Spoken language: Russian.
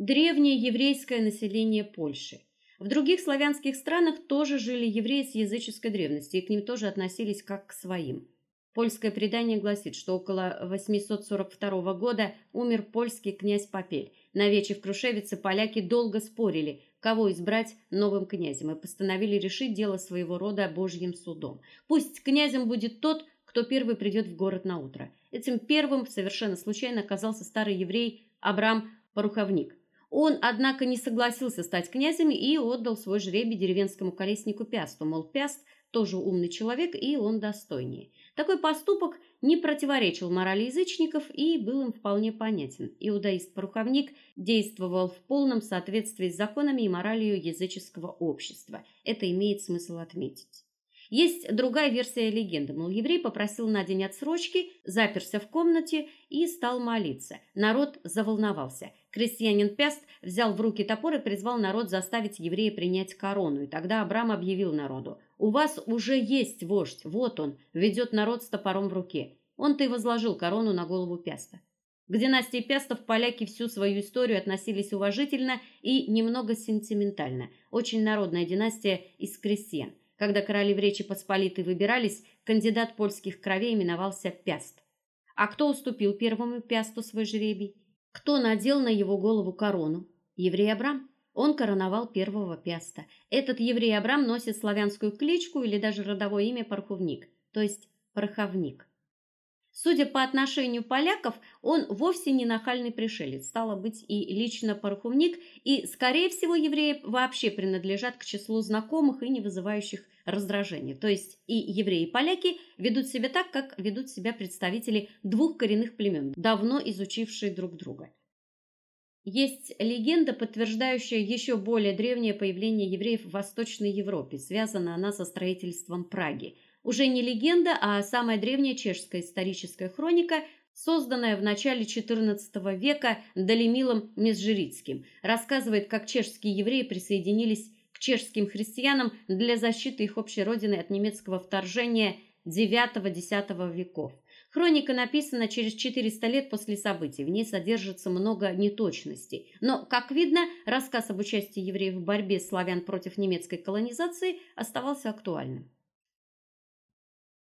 древнее еврейское население Польши. В других славянских странах тоже жили евреи с языческой древности, и к ним тоже относились как к своим. Польское предание гласит, что около 842 года умер польский князь Попель. На вече в Крушевице поляки долго спорили, кого избрать новым князем, и постановили решить дело своего рода Божьим судом. Пусть князем будет тот, кто первый придет в город на утро. Этим первым совершенно случайно оказался старый еврей Абрам Поруховник. Он, однако, не согласился стать князем и отдал свой жребий деревенскому колеснику Пясту, мол, Пяст тоже умный человек, и он достойнее. Такой поступок не противоречил морали язычников и был им вполне понятен. Иудаист-поруховник действовал в полном соответствии с законами и моралью языческого общества. Это имеет смысл отметить. Есть другая версия легенды. Мол, еврей попросил на день отсрочки, заперся в комнате и стал молиться. Народ заволновался. Крестьянин Пяст взял в руки топор и призвал народ заставить еврея принять корону. И тогда Абрам объявил народу: "У вас уже есть вождь. Вот он, ведет народ с топором в руке. Он-то и возложил корону на голову Пяста". К династии Пястов поляки всю свою историю относились уважительно и немного сентиментально. Очень народная династия из крестьян. Когда короли в Речи Посполитой выбирались, кандидат польских кровей именовался Пяст. А кто уступил первому Пясту свой жребий? Кто надел на его голову корону? Еврей Абрам. Он короновал первого Пяста. Этот еврей Абрам носит славянскую кличку или даже родовое имя Парховник, то есть Пороховник. Судя по отношению поляков, он вовсе не нахальный пришелец, стало быть, и лично пороховник, и, скорее всего, евреи вообще принадлежат к числу знакомых и не вызывающих раздражения. То есть и евреи, и поляки ведут себя так, как ведут себя представители двух коренных племен, давно изучившие друг друга. Есть легенда, подтверждающая еще более древнее появление евреев в Восточной Европе. Связана она со строительством Праги – уже не легенда, а самая древняя чешская историческая хроника, созданная в начале XIV века Далимилом Межжирицким, рассказывает, как чешские евреи присоединились к чешским христианам для защиты их общей родины от немецкого вторжения IX-X веков. Хроника написана через 400 лет после событий. В ней содержится много неточностей. Но, как видно, рассказ об участии евреев в борьбе славян против немецкой колонизации оставался актуальным.